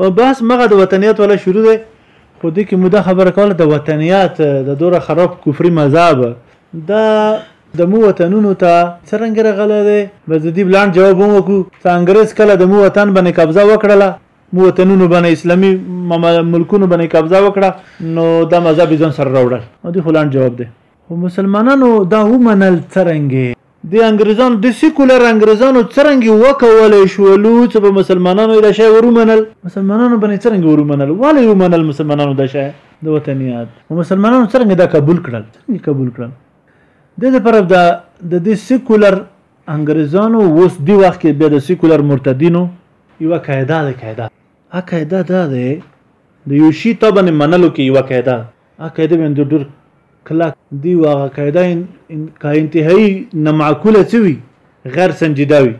او بس مغه د وطنیات ولا شروع ده خو دې کې موده خبره کوله د وطنیات د دوره خراب کفري مذهب دا د مو وطنونو ته څرنګه رغله ده بس د دې بلان جواب مو وکړو چې انګريز کله د مو وطن باندې قبضه وکړله مو وطنونو باندې اسلامي ملکونو باندې قبضه وکړه نو دا مذهب ځان سره راوړل او دې خلان جواب ده خو مسلمانانو دا ومنل څرنګه دی انګریزانو د سیکولر انګریزانو څرنګه وکولای شولو چې په مسلمانانو یې دا شی ورومنل مسلمانانو باندې څرنګه ورومنل ولې ومنل مسلمانانو دا شی د وطنیات او مسلمانانو څرنګه دا قبول کړل څرنګه قبول کړل د دې پر د د دې سیکولر انګریزانو اوس دی وخت کې بیا د سیکولر مرتدینو یو قاعده ده قاعده ا قاعده ده د یو شی طبعا منلو کې یو قاعده عقیده به د ډور کلک دی او هغه قاعده که انتهایی نامعقوله څه وي غیر سنجیده وي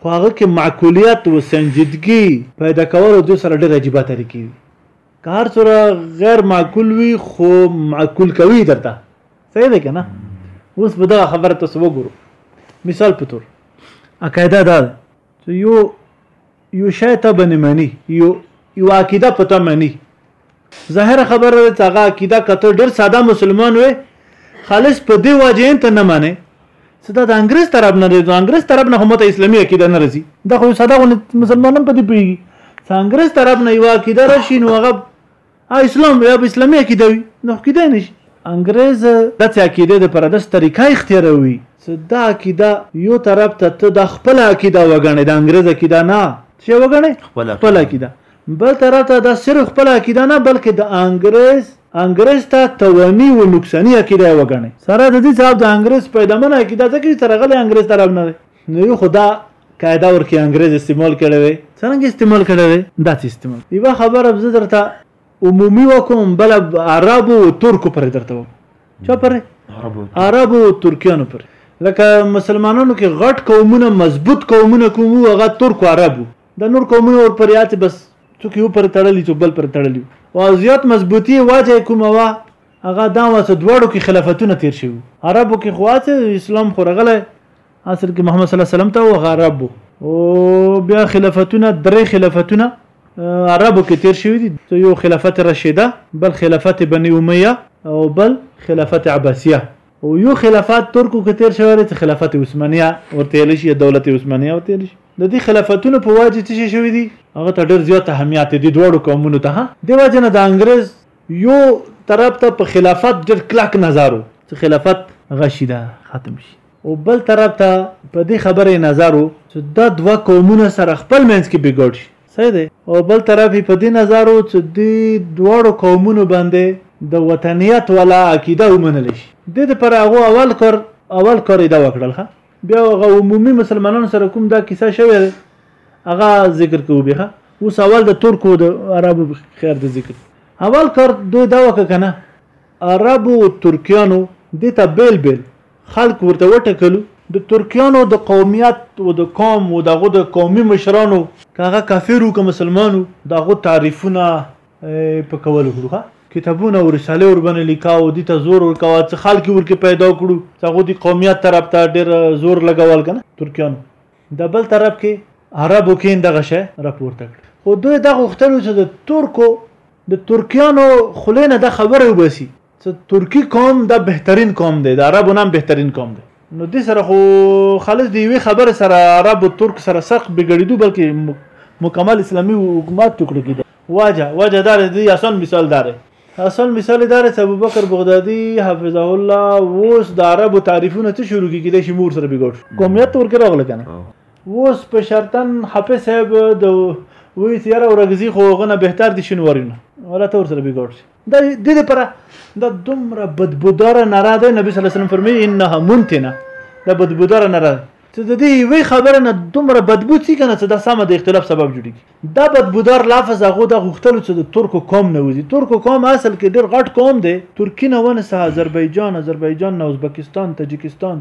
خو هغه کې معقولیت او سنجیدګي پیدا کولو دوی سره ډېر عجیبه طریقې وي که هر څوره غیر معقول وي خو معقول کوي درته صحیح دی که نه اوس به دغه خبره تاسو وګورو مثال په تور عقیده دا ده چې یو یو شی ته به نه مني یو یو عقیده په ته مني ظاهره خبره ده چې هغه عقیده که ته ډېر ساده مسلمان وې خالص په دې وجه یې ته نه منې څه دا د انګريز طرف نه دی د انګريز طرف نه هم ته اسلامي عقیده نه رسی دا خو ساده غو مسلمانان په دې پیږي چې انګريز طرف نه یو عقیده راشي نو هغه او اسلام وي او به اسلامي عقيده وي نو خو کيدای نه شي انګريز داسې عقيدې د پاره داسې طريقه اختياروي چې دا عقيده يو طرف ته ته دا خپله عقيده وګڼې د انګريز عقيده نه څه وګڼې خپله عقيده بل طرف ته دا صرف خپله عقيده نه بلکې د انګريز انګريز ته توهمي او نقصاني عقيده وګڼي سره د دې چې د انګريز پیدامن عقيده ځکه چې سره غلې انګريز طرف نه نو یو خو دا قاعده ورکې انګریز استعمال کړی دی څرنګه استعمال کړی دی داسې استعمال یوه خبره زه درته عمومي وکوم بله عربو او ترکو پرې درته وکوم چا پرې عربو او ترکیانو پرې لکه مسلمانانو کې غټ قومونه مضبوط قومونه کوم وو هغه ترک او عرب د نور قومونه ور پر یاتې بس څوک یو پر تړلی څوک بل پر تړلی او زیات مضبوطی واجه کومه وه هغه دا واسه دواړو کې خلافتونه تیر شوي عربو کې خواته اسلام خو رغله اصل کې محمد صلی الله علیه وسلم ته او غرب او بیا خلافتونه درې خلافتونه عربو کې تیر شوی دي یو خلافت رشیده بل خلافت بنی امیه او بل خلافت عباسیه او یو خلافت ترکو کې تیر شوی دی خلافت عثمانیه ورته ویل شي دولت عثمانیه ورته ویل شي د دې خلافتونو په واجه څه شوی دی هغه ته ډېر زیات اهمیت دی دوړو قومونو ته دی واجه نه د انګريز یو طرف ته په خلافت ډېر کلک نظر چې خلافت غشي ده ختم شي او بل طرف ته په دې خبره نظر و چې دا دوه قومونه سره خپل منځ کې بګړ شي صحیح دی او بل طرف په دې نظر و چې د دواړو قومونو باندې د وطنیت ولا عقیده ومنل شي د دې پر هغه اول کار اول کار دا وکړل ها بیا هغه عمومي مسلمانانو سره کوم دا کیسه شوې ده هغه ذکر کوو بیا اوس اول د ترکو د عربو خیر د ذکر اول کار دوی دا وکړه کنه عربو او ترکیانو د ته بیل بیل خلک ورته وټکلو. د ترکیانو د قومیت و د قوم و د هغو د قومي مشرانو. که هغه کافر و که مسلمان و. د هغو تعریفونه په کول وکړو ښه. کتابونه او رسالې ورباندې لیکه او دي ته زور ورکوه څه خلک یې ورکې پیدا کړو څه هغو دي قومیت طرف ته ډېر زور لګول کنه ترکیانو د بل طرف کې عربو کېن دغه شی راپورته کړ خو دوی دا غوښتل و چې د ترکو د ترکیانو خولې نه دا خبره وباسي څه ترکی قوم دا بهترین قوم دی دا عربو نام بهترین قوم دی نو دې سره خو خالص دی وی خبر سره عرب او ترک سره سخت بګړیدو بلکې مکمل اسلامي حکومت ټکړه کیده واجه واجه دار دی اصل مثال دار اصل مثال دار چې ابو بکر بغدادي حفظه الله اوس د عربو تعریفونه ته شروع کیږي د شمور سره بګړ قومیت ورکه راغله کنه اوس په شرطن حافظ صاحب د وی تیار او رغزي خو غنه بهتر دي شنورینه ولا تور سره بګړ د دې لپاره د دومره بدبودار ناره ده نبی صلی الله علیه وسلم فرمایي انها منتنه د بدبودار ناره چې د دې وی خبره نه دومره بدبو سی کنه چې د سم د اختلاف سبب جوړیږي دا بدبودار لفظ هغه د غختلو چې د ترکو قوم نه وځي ترکو قوم اصل کې ډیر غټ قوم دی ترکی نه ونه سه آذربایجان آذربایجان نه ازبکستان تاجکستان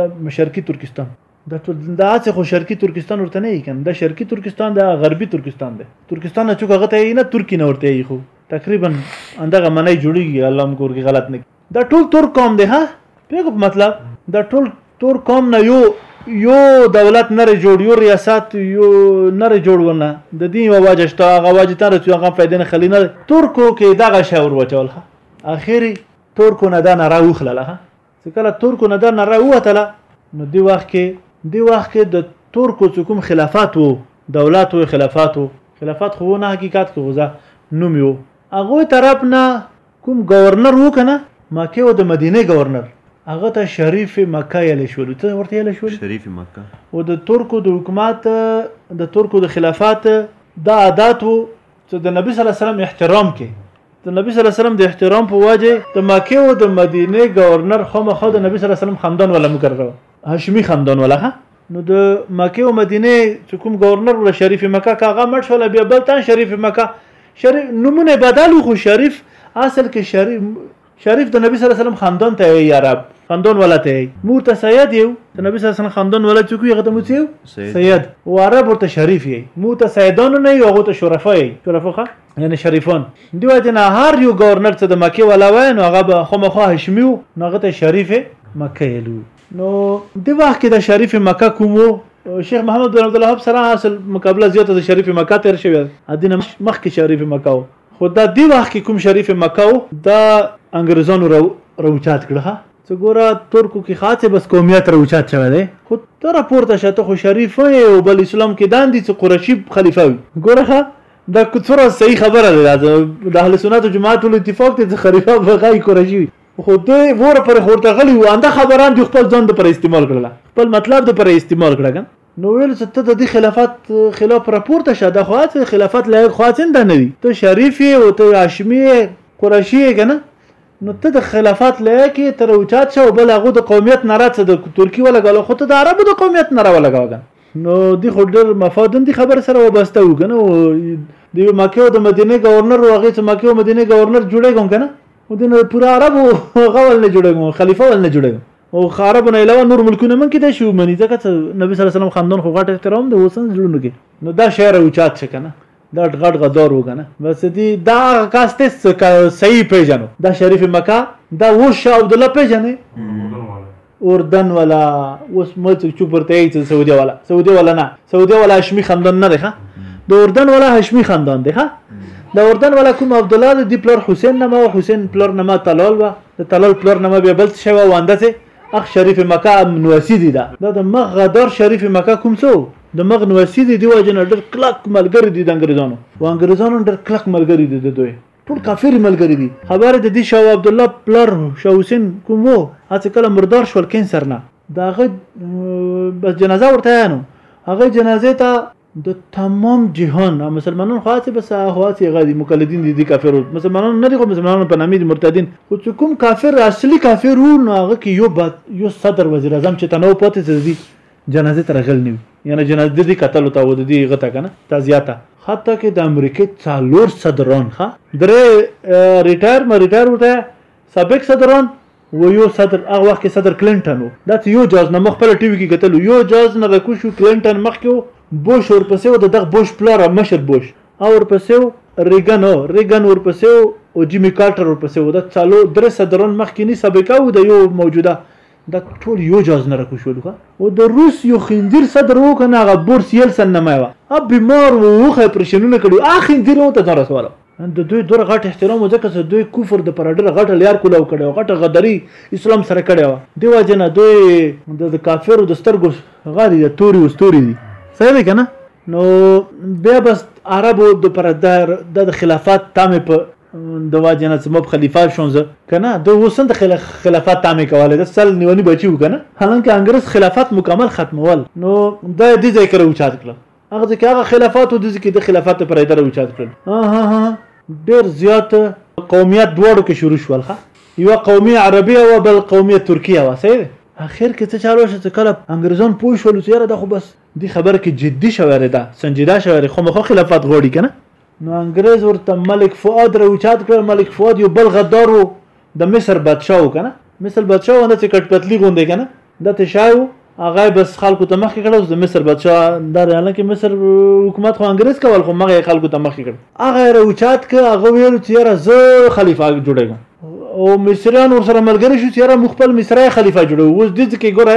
د مشرقي ترکستان دا ټول دا څه خو شرقي ترکستان ورته نه کوم دا شرقي ترکستان دا غربي ترکستان دی ترکستان نه څوک هغه ته نه ترکی نه ورته خو تقریبا اندغه منای جوړیږي الله هم کور کې غلط نه دا ټول ترک قوم دی ها پیغه مطلب دا ټول ترک قوم نه یو یو دولت نه جوړ یو ریاست یو نه جوړ ونه د دې یو واجه شته هغه واجه تر چې هغه پیدا نه خلینه ترکو کې دغه شاور وچول اخیری ترکو نه دا نه راوخله چې کله ترکو نه دا نره ووتله نو دی وخت کې دی وخت کې د ترکو چې کوم خلافات وو دولت وو خلافات وو خلافات خو نه حقیقت کې غوځه نوم یو هغه طرف نه کوم گورنر وو کنه مکه او د مدینه گورنر هغه ته شریف مکه یل شول ته ورته یل شول شریف مکه او د ترکو د حکومت د ترکو د خلافات دا عادت وو ته د نبی صلی الله علیه وسلم احترام کې د نبی صلی الله علیه وسلم د احترام په وجه د مکه او د مدینه گورنر خامخا د نبی صلی الله علیه وسلم خاندان ولا مقرره هاشمی خاندان ولا نو د مکه او مدینه چې کوم گورنر ول شریف مکه کاغه مړ شول بیا بل تن شریف مکه شریف نمونه بدل خو شریف اصل کې شریف شريف ته نبي صلی الله علیه وسلم خاندان ته یې یا رب خاندان والا ته یې مور ته سید یو ته نبی صلی الله علیه وسلم خاندان والا چې کوی هغه ته موڅیو سید او عرب ورته شریف یې مور ته سیدان نه یو هغه ته شرفا یې شرفخه یعنی شریفان دی وجه نه هر یو گورنر څه د مکه والا وای نو هغه به خامخا هاشمی او هغه ته شریف مکه یلو نو دی وخت کې د شریف مکه کومو شیخ محمد بن عبد الوهاب سره اصل مقابله زیاته د شریف مکه تیر شوی ادینه مخکې شریف مکه خو دا دې وخت کې کوم شریف مکه و دا انګریزانو را راوچات کړه ها څه ګوره ترکو کې خاصه بس قومیت راوچات شوی دی خو ته راپورته شه ته خو شریف یې او بل اسلام کې داندې څه قرشي خلیفه وي ګوره ښه دا څوره صحیح خبره ده د اهل سنت او جماعت ټول اتفاق دي چې خلیفه به غي قرشي وي خو دوی وره پر خورته غلی و انده خبران دی خپل ځان د پر استعمال کړل خپل مطلب د پر استعمال کړل نو ویل چې ته د دې خلافت خلاف راپورته شه دا خو هڅه خلافت لایق خو هڅه نه نوي ته شریف یې او ته هاشمي قرشي یې کنه نو ته د خلافت لایق یې تر اوچات شه او بل هغه د قومیت نه راڅه د ترکی ولګول خو ته د عربو د قومیت نه راولګوګن نو دی خو ډېر مفادن دي خبر سره وبسته وګنه او د مکه او د مدینه گورنر او هغه چې مکه او مدینه گورنر جوړېږم کنه او دنه پورا عربو غول نه جوړېږم خلیفہ ول نه جوړېږم او عربو نه علاوه نور ملکونه من کېدای شي ومني ځکه چې نبي صلی الله علیه وسلم خاندان خو غټ احترام دی اوس زړونو کې نو دا شعر اوچات شه کنه دا غټ غدار وګنه بس دې دا کاس ته صحیح پیژنو دا شریف مکه دا و شاه عبد الله پیژنې اردن ولا اوس ملک چوپ ورته یې سعودي ولا سعودي ولا نه سعودي ولا هاشمي خاندان نه دی ښه د اردن ولا هاشمي خاندان دی ښه د اردن ولا کوم عبد الله د پلار حسین نما او حسین پلار نما تلال و د تلل پلور نامه بیا بل څه شی وه او اندسې اخ شریف مکه نوسي دي دا دا د مغ غدار شریف مکه کوم څه د مغ نوسي دي دی واجن ډېر کلک ملګری دي د انګریزانو و انګریزانو ډېر کلک ملګری دي د دوی ټول کافر ملګری دي خبره د دې شاه عبد الله پلار شاه حسین کوم وو هڅه کله مردار شول کینسر نه داغه بس جنازه ورته یانو هغه جنازه ته د تمام جهان مسلمانان خو هڅه بس خو هڅه غادي مقلدین دي دي کافر مسلمانان نه دي خو مسلمانان په نامې دي مرتدین خو چې کوم کافر اصلي کافر وو نو هغه کې یو بد یو صدر وزیر اعظم چې تنو پاتې څه دي جنازه تر غل نیو یعنی جنازه د دې قتل ته ود دي غته کنه تازیاته حتی کې د امریکای څلور صدران ښه درې ریټایر ما ریټایر ورته سابق صدران و یو صدر هغه وخت کې صدر کلینټن و دا یو جاز نه مخ پر ټي وي کې کتل یو جاز نه راکو شو کلینټن مخ کې بوش ورپسې و د دغه بوش پلار مشر بوش او ورپسې و ریګن او ریګن ورپسې و او جیمی کارټر ورپسې و دا څلو درې صدران مخ کې نه سابقه و د یو موجوده دا ټول یو جاز نه راکو شو لکه او د روس یو خندیر صدر و کنه هغه بورس یلسن نه مایوه اب بیمار و وخه پرشنونه کړو اخ خندیر و ته ځان رسوله نن د دوی دور غټ احترام ځکه چې دوی کفر د پر ډېر غټ لیار کولاو کړو غټه غدری اسلام سره کړو دی واجنه دوی د کافرو د سترګو غاری د توري او ستوري دي صحیح دی کنه نو بیا بس عربو د پر د خلافت تام په د واجنه چې مب خلیفہ شون زه کنه د وسند خلافت تام کوله د سل نیونی بچیو کنه هلکه انګرس خلافت مکمل ختمول نو د دې ذکر او چات کړ هغه ځکه هغه خلافات د ځکه د خلافات پر اداره وچات کړل ها ها ها ډیر زیات قومیت دواړو کې شروع شول ښه یو قومي عربي او بل قومي ترکي او صحیح اخر کې څه چالو شو چې کله انګريزان پوه شول چې یاره دا خو بس دی خبر کې جدي شوی ده سنجیده شوی خو مخه خلافات غوړي کنه نو انګريز ورته ملک فؤاد راوچات کړ ملک فؤاد یو بل غدار وو د مصر بادشاه کنه مصر بادشاه ونه چې کټپتلی غوندې کنه د تشایو هغه بس خلکو ته مخ کړه د مصر بادشاه د رانه کې مصر حکومت خو انګريز کول خو مغه خلکو ته مخ کړه هغه راوچات ک هغه ویل چې را زه خلیفہ جوړېږم او مصریان ورسره ملګری شو چې را مخبل مصری خلیفہ جوړو اوس دې کې ګوره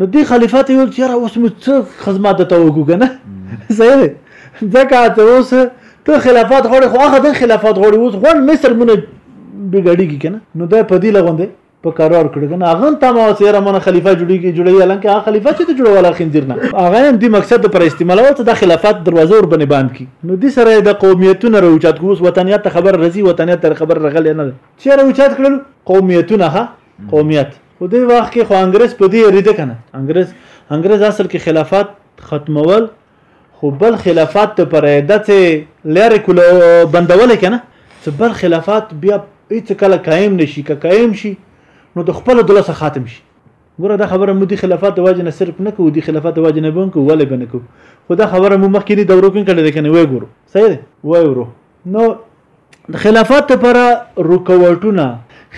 نو دی خلیفه ته ویل چې یاره اوس مو څه خدمت ته وکړو کنه صحیح دی ځکه ته اوس ته خلافت غواړې خو هغه د خلافت غواړي اوس غون مصر مونږ بګړیږي کنه نو دا په دې لغوندې په قرار کړ کنه هغه ته ما سره مونږ خلیفہ جوړیږي جوړي الان کې هغه خلیفہ چې ته جوړواله خندیر نه هغه هم دې مقصد پر استعمالول ته د خلافت دروازه ور باندې باند کی نو دې سره د قومیتونو روچات کوس وطنیت خبر رزي وطنیت خبر رغل نه چیرې روچات کړل قومیتونه ها قومیت خو دې وخت کې خو انګريز په دې ریده کنه انګريز انګريز اصل کې خلافت ختمول خو بل خلافت ته پر عیدت لري کول بندول کنه چې بل خلافت بیا هیڅ کله قائم نشي که قائم شي نو د خپل دله سره خاتم شي ګوره دا خبره مو د خلافت د واجب نه صرف نه کوو د خلافت د واجب نه بنکو ولې بنکو خو دا خبره مو مخکې د دورو کې کړل کنه وای ګورو صحیح دی وای ورو نو د خلافات لپاره رکوټونه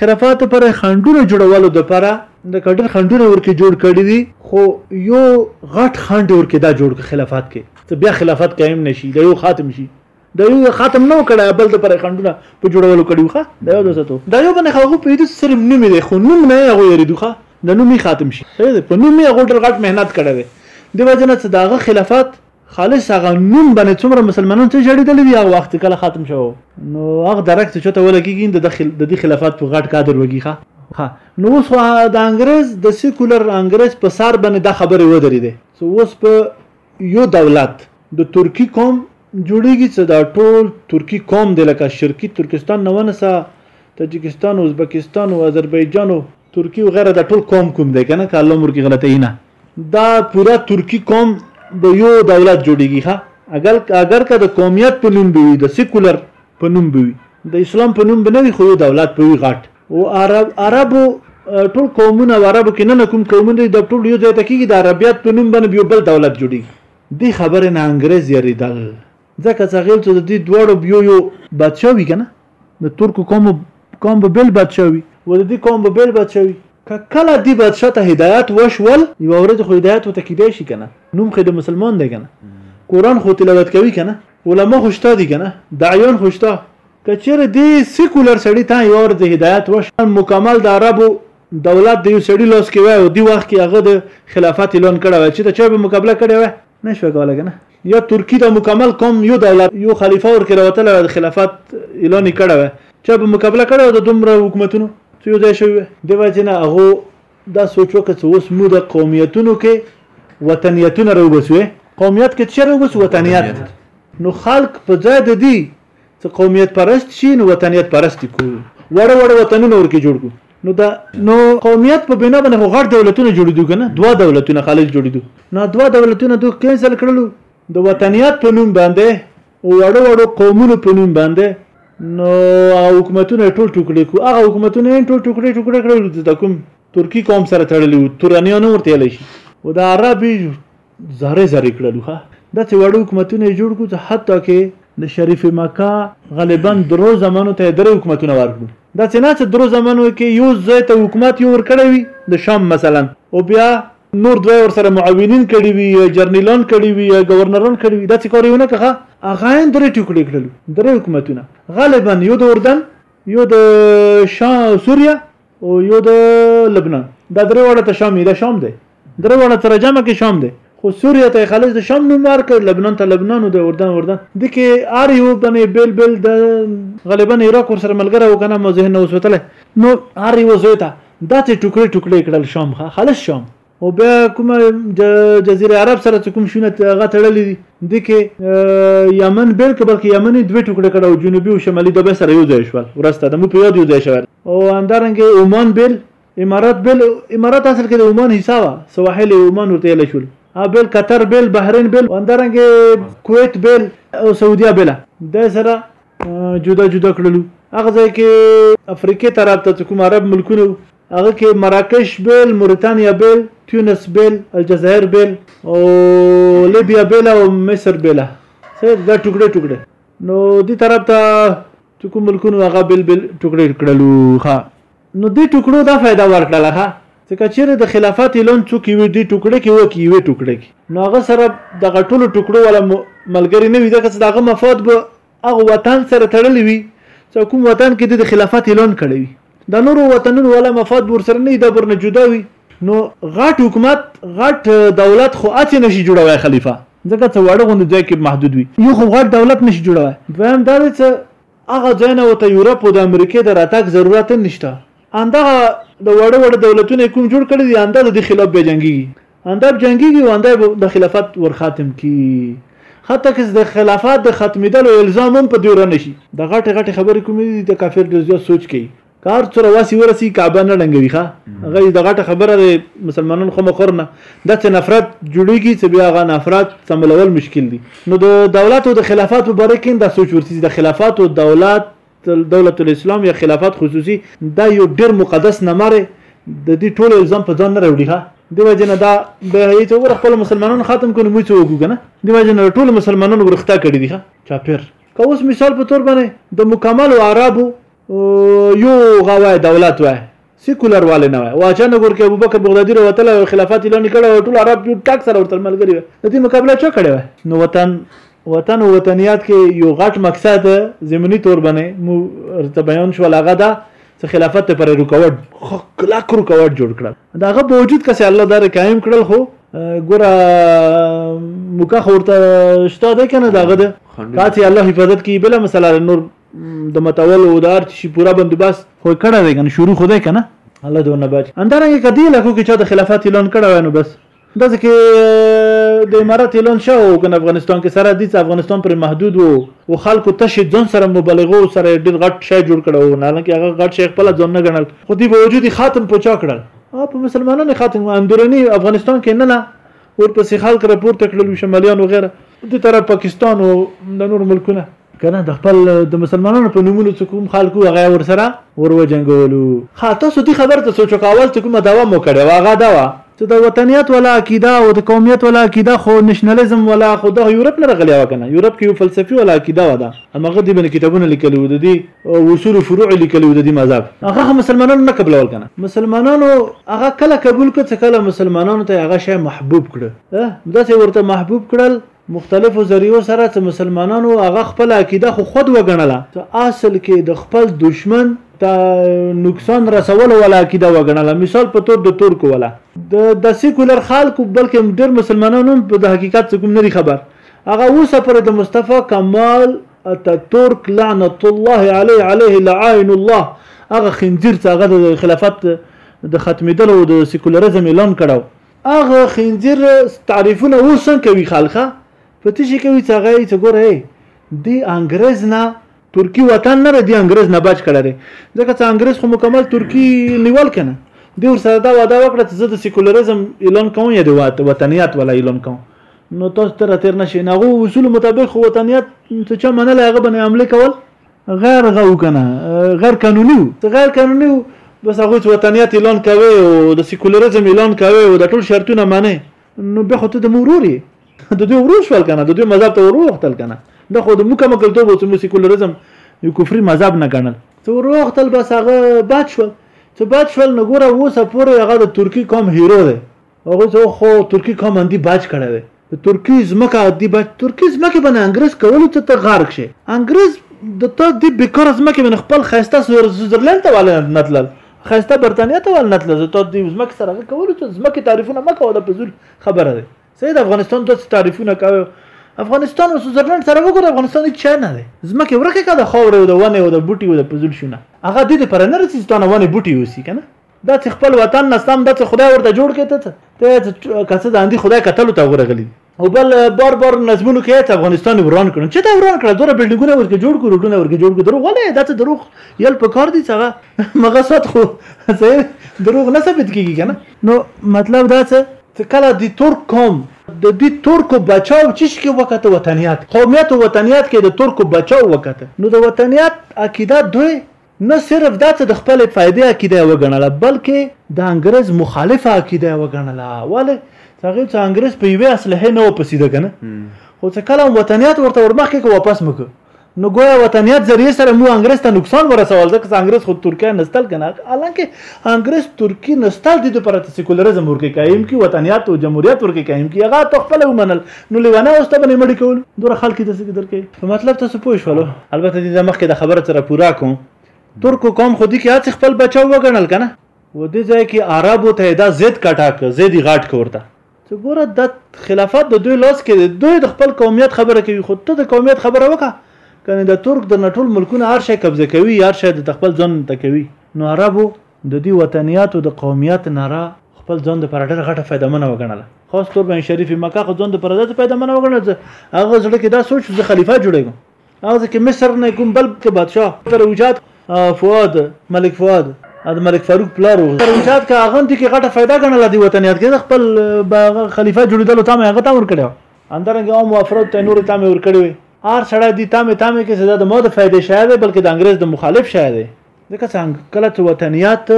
خلافات لپاره خندونه جوړولو لپاره د کډر خندونه ورکه جوړ کړی دي خو یو غټ خند ورکه دا جوړ کړ خلافات کې ته بیا خلافات قائم نشي دا یو خاتم شي دا یو خاتم نو کړه بل د پر خندونه په جوړولو کړیو ښه دا یو دوستو دا یو باندې خو په دې سره نوم دی خو نوم نه هغه یریدو ښه د نومي خاتم شي په نومي هغه ډېر غټ مهنت کړی دی د وجنه څه داغه خلافات خالص هغه نوم باندې څومره مسلمانان چې جړېدل دي هغه وخت کله ختم شو نو هغه درک چې چته ولګي د داخل د دې خلافات په غټ کادر وږي ښه نو اوس د انګريز د سیکولر انګريز په سر باندې دا خبره ودرې دي سو اوس په یو دولت د ترکی قوم جوړیږي چې دا ټول ترکی قوم دی لکه شرکی ترکستان نه ونسه تاجکستان ازبکستان او آذربایجان او ترکی او غیره دا ټول قوم کوم دی کنه کله مر کې غلطه نه دا پورا ترکی قوم د یو دولت جوړیږي ښه اگر اگر که د قومیت په نوم به وي د سیکولر په نوم به وي د اسلام په نوم به نه وي خو یو دولت به وي غټ او عرب عربو ټول قومونه او عربو کې نه کوم قومونه دي د ټول یو ځای ته کېږي د عربیت په نوم باندې یو بل دولت جوړیږي دې خبرې نه انګرېز یریدل ځکه څغیل ته د دې دواړو بیو یو بادشاه وي کنه د ترکو قوم قوم به بل بادشاه وي و د دې قوم به بل بادشاه وي که کله دې بادشاه ته هدایت وشول یو ورځ خو هدایت وته کیدای شي کنه نوم خې د مسلمان دی کنه قران خو تلاوت کوي کنه علما خو شته دي کنه دعیان خو شته کچره دې سیکولر سړی ته یو ورځ هدایت وشول مکمل د عربو دولت د یو سړی لاس کې وای او دی وخت کې هغه د خلافت اعلان کړی وای چې ته چا به مقابله کړې وای نه شو کولای کنه یا ترکی دا مکمل قوم یو دولت یو خلیفہ ورکه راوتل د خلافت اعلان کړه و چې په مقابله کړه د دومره حکومتونو چې یو ځای شوی دی وجه نه هغه دا سوچ وکړ چې اوس مو د قومیتونو کې وطنیتونه راوبسوي قومیت کې چیرې وبس وطنیت نو خلق په ځای د دې څه قومیت پرست شي نو وطنیت پرست کو وړه وړه وطنونه ورکه جوړ کو نو دا نو قومیت په بنا باندې غړ دولتونه جوړیدو کنه دوا دولتونه خالص جوړیدو نو دوا دولتونه دوه کینسل کړلو د وطنیت په نوم باندې وړو وړو قومونو په نوم باندې نو حکومتونه ټول ټوکړي کو هغه حکومتونه ټول ټوکړي ټوکړي کړل د کوم ترکی قوم سره تړلی و تورانیانو ورته لشي او د عربي زاره زاره کړلو ښه داسې واړه حکومتونه یې جوړ کړو چې حتی کې د شریف مکه غالبا درو زمانو ته درې حکومتونه ورکړو داسې نه چې درو زمانو کې یو ځای ته حکومت یو ورکړی وي د شام مثلا او بیا نور دوی ورسره معاونین کړي وي یا جرنیلان کړي وي یا گورنران کړي وي داسې کار یې ونه کړه هغه یې درې ټوکړې کړلو درې حکومتونه غالبا یو د اردن یو د شا سوریه او یو د لبنان دا درې وړه ته شام دا شام دی درې وړه تر جمع کې شام دی خو سوریه ته خلک د شام نوم ورکړ لبنان ته لبنان او د اردن اردن د کې ار یو باندې بیل بیل د غالبا عراق ور سره ملګری وکنه مو ذهن نو وسوتله نو ار یو زوی ته دا ته ټوکړې ټوکړې کړل شام خا خلص شام او بیا کومه جزیره عرب سره کوم شونه هغه تړلې دي د کې یمن بل کې بلکې یمن دوه ټوکړې کړه او جنوبي او شمالي دبه سره یو ځای شول ورسته د مو په یاد یو ځای شول او اندرنګ عمان بل امارات بل امارات اصل کې د عمان حصہ وا سواحل عمان ورته ویل شول او بل قطر بل بحرین بل اندرنګ کویت بل او سعودیا بل د سره جدا جدا کړلو هغه ځای کې افریقې طرف ته کوم عرب ملکونه هغه کې مراکش بیل موریتانیا بیل تونس بیل الجزایر بیل او لیبیا بیل او مصر بیل سه دا ټوکړه ټوکړه نو دې طرف ته چې کوم ملکونو هغه بل بل ټوکړې کړلو ښا نو دې ټوکړو دا فائدہ ورکړله ښا چې کچېره د خلافت اعلان څوک یو دې ټوکړې کې وکی یو ټوکړې کې نو هغه سره د غټولو ټوکړو ولا ملګری نه وي ځکه چې داغه مفاد به هغه وطن سره تړلې وي چې کوم وطن کې د خلافت اعلان کړی وي د نورو وطنونو ولا مفاد ورسره نه دا برنه جدا وي نو غټ حکومت غټ دولت خو اته نشي جوړوي خلیفہ ځکه ته وړه غوند ځای کې محدود وي یو خو غټ دولت نشي جوړوي دویم دا دی چې هغه ځای نه وته یورپ او د امریکې د راتګ ضرورت نشته اندغه د وړه وړه دولتونه کوم جوړ کړی دی اندغه د خلاف به جنگي انداب جنگیږي واندای د خلافت ور خاتم کی حتی که د خلافت د ختمیدلو الزام هم په دوی رانه شي د غټه غټه خبرې کومې دي د کافر ډیر زیات سوچ کوي کار څو رواسی ورسی کعبه نه ډنګوي ښه هغه د غټه خبره ده مسلمانان خو مخور نه د څه نفرت جوړیږي چې بیا هغه نفرت سمولول مشکل دي نو د دولت او د خلافت په باره کې دا سوچ ورسي د خلافت او دولت دولت الاسلام یا خلافت خصوصي دا یو ډیر مقدس نمره د دې ټول الزام په ځان نه راوړي ها دی وجنه دا به هیڅ وګړه خپل مسلمانانو ختم کړي مو څه وګو کنه دی وجنه ټول مسلمانانو ورختا کړی دي ها چاپیر که اوس مثال په تور باندې د مکمل عربو یو غوا دولت وای سیکولر والے نه وای واچا نه ګور کې ابوبکر بغدادي راوتل او خلافت اعلان کړ او ټول عرب یو ټاک سره ورته ملګری و د دې مقابله چا کړې و نو وطن وطن او وطنیات کې یو غټ مقصد زمینی تور باندې مو ارته بیان شو لاغه دا چې خلافت ته پر رکاوټ خو کلا کو رکاوټ جوړ کړ دا هغه باوجود کسه الله دار قائم کړل خو ګوره موکه خورته شته ده کنه داغه ده کاته الله حفاظت کی بل مسله نور د متول او د ارچ شي پورا بندوبست خو کړه دی کنه شروع خو دی کنه الله دې ونه بچ اندرنګ کدی لکو کې چا د خلافت اعلان کړه نو بس دا ځکه د امارات اعلان شو او کنه افغانستان کې سره دي افغانستان پر محدود وو او خلکو تشه ځن سره مبالغه او سره ډیر غټ شی جوړ کړو نه لکه هغه غټ شی خپل ځن نه غنل خو دی باوجود خاتم پوچا کړل او په مسلمانانو خاتم اندرونی افغانستان کې نه نه ورپسې خلک راپورته کړل شمالیان وغیره د طرف پاکستان او د نور ملکونه کنه د خپل د مسلمانانو په نومونو څخه کوم خلکو هغه ور سره ور وجنګولو خا تاسو دې خبر ته سوچو کاول ته کومه دوا مو کړې واغه دا وا چې د وطنیت ولا عقیده او د قومیت ولا عقیده خو نشنلیزم ولا خو د یورپ نه راغلی و کنه یورپ کې یو فلسفي ولا عقیده و ده همغه دې باندې کتابونه لیکلي و دي اصول فروع لیکلی د دې مذهب هغه مسلمانانو نه قبلول کنه مسلمانانو هغه کله قبول کړ چې کله مسلمانانو ته هغه شی محبوب کړ دا چې ورته محبوب کړل مختلفو ذریعو سره چې مسلمانانو هغه خپل عقیده خو خود وګڼله چې اصل کې د خپل دشمن ته نقصان رسول ولا عقیده وګڼله مثال په تور د ترکو ولا د د سیکولر خلکو بلکې ډېر مسلمانانو په د حقیقت کوم نه خبر هغه اوسه پر د مصطفی کمال اتاتورک لعنت الله علیه علیه لعائن الله هغه خنزیر چې هغه د خلافت د ختمېدلو د سیکولرزم اعلان کړو هغه خنزیر تعریفونه وسن کوي خلخه په تشي کوي چې هغه چې ګوره دی انګريز نه ترکی وطن نه دی انګريز نه بچ کړی ځکه چې انګريز خو مکمل ترکی نیول کنه دی ورسره دا وعده وکړه چې زه د سیکولرزم اعلان کوم یا د وطنیت ولا اعلان کوم نو تاسو تر تیر نشئ نه غو اصول مطابق خو وطنیت څه چا منل هغه باندې عملي کول غیر غو کنه غیر قانوني ته غیر قانوني بس هغه چې وطنیت اعلان کوي او د سیکولریزم اعلان کوي او د ټول شرطونه معنی نو به خو ته د موروري د دوی ورور شول کنه د دوی مذهب ته ورور وختل کنه دا خو د مکمل کلتوب او سمو سیکولریزم یو کفري مذهب نه ګڼل ته ورور وختل بس هغه بچ شول ته بچ شول نو ګوره اوسه پورې هغه د ترکی قوم هیرو دی هغه زه خو ترکی کوم اندی باج کړه وې د ترکی زمکه دی باج ترکی زمکه باندې انګريز کولو ته ته غارق شي انګريز د ته دی بیکار زمکه باندې خپل خيسته سوئرزلند ته ول نه تلل خيسته برتانیا ته ول نه تلل ته دی زمکه سره کولو ته زمکه تعریفونه مکه ولا پزول خبره ده سید افغانستان د تعریفونه کوي افغانستان او سوئزرلند سره وګوره افغانستان هیڅ چا نه دی زمکه ورکه کا د خاورې او د ونه او د بوټي او د پزول شونه هغه دې پر نه رسیستانه ونه بوټي وسی کنه دا چې خپل وطن نستم دا چې خدای ورته جوړ کړي ته ته کڅه د اندي خدای قتل ته ورغلي او بل بار بار نظمونو کې ته افغانستان وران کړو چې دا وران کړو دوره بلډینګونه ورکه جوړ کړو ډونه ورکه جوړ کړو دروغ ولې دا ته دروغ یل په کار دي څنګه مغه سات خو زه دروغ نه ثابت کیږي کنه نو مطلب دا څه کله د ترک قوم د دې ترکو بچاو چې شي وکته وطنیات قومیت او وطنیات کې د ترکو بچاو وکته نو د وطنیات عقیده دوی نه صرف دا څه د خپلې فایدې عقیده یې وګڼله، بلکې د انګرېز مخالفه عقیده یې وګڼله، ولې؟ څه هغه څه انګرېز په یوې اسلحې نه و پسیده کنه، خو څه کله هم وطنیت ورته ورمخکې که واپس مو که، نو ګویا وطنیت ذریعې سره مو انګرېز ته نقصان ورسول، ځکه څه انګرېز خو ترکیه نستل کنه، حالانکه انګرېز ترکي نستل دي دوی پر ته سیکولرزم ورکې قایم کړي، وطنیت او جمهوریت ورکې قایم کړي، هغه حتی خپله ومنل، نو لیوانه اوس ته باندې مړی کول دوره خلک د سګ درکې په مطلب تاسو پوه شولو البته دې زمخ کې د خبره سره پورا کوم ترکو قوم خو دې کې هڅه خپل بچاو وګڼل کنه و دې ځای کې عربو ته دا زید کټاک زیدی غاټ کورته چې ګوره د خلافت د دوی لاس کې دوی د خپل قومیت خبره کوي خو ته د قومیت خبره وکړه کنه د ترک د نټول ملکونه هر شي قبضه کوي هر شي د خپل ځان ته کوي نو عربو ددی وطنیاتو د قومیت نره خپل ځان د پاره ډېر غټه فایده منه وګڼله خاص طور بین شریف مکه خو ځان د پاره داسې فایده منه وګڼل چې هغه زړه کې دا سوچ زه خلیفه جوړېږم هغه ځکه مصر نه کوم بل کې بادشاه تر وجات فواد ملک فواد د ملک فاروق پلار و تر وجات کا هغه دي کې غټه फायदा غنل دي وطنيات کې خپل خلیفہ جوړیدل ته هغه تام ور کړو اندرنګ او موافرت ته نور تام ور کړو هر سړی دي تام تام کې زړه د مو د فائدې شاید بلکې د انګريز د مخالف شاید ځکه څنګه کله چې وطنیات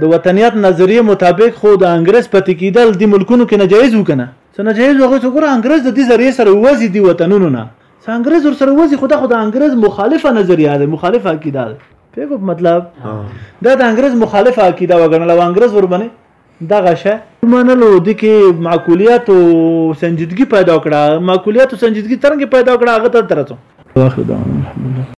د وطنیات نظریه مطابق خو د انګريز پاتې کیدل د ملکونو کې ناجایز وکنه څه ناجایز هغه څو ګره انګريز د دې ذریعہ سره وځي دی وطنونو نه څه انګريز ور سره وځي خو دا خو د انګريز مخالفه نظریه ده مخالفه عقیده ده پیګو مطلب دا د انګريز مخالفه عقیده وګڼل او انګريز ور باندې دغه شه منلو د کې معقولیت او سنجیدګي پیدا کړه معقولیت او سنجیدګي ترنګ پیدا کړه هغه تر ترته واخر دا الحمدلله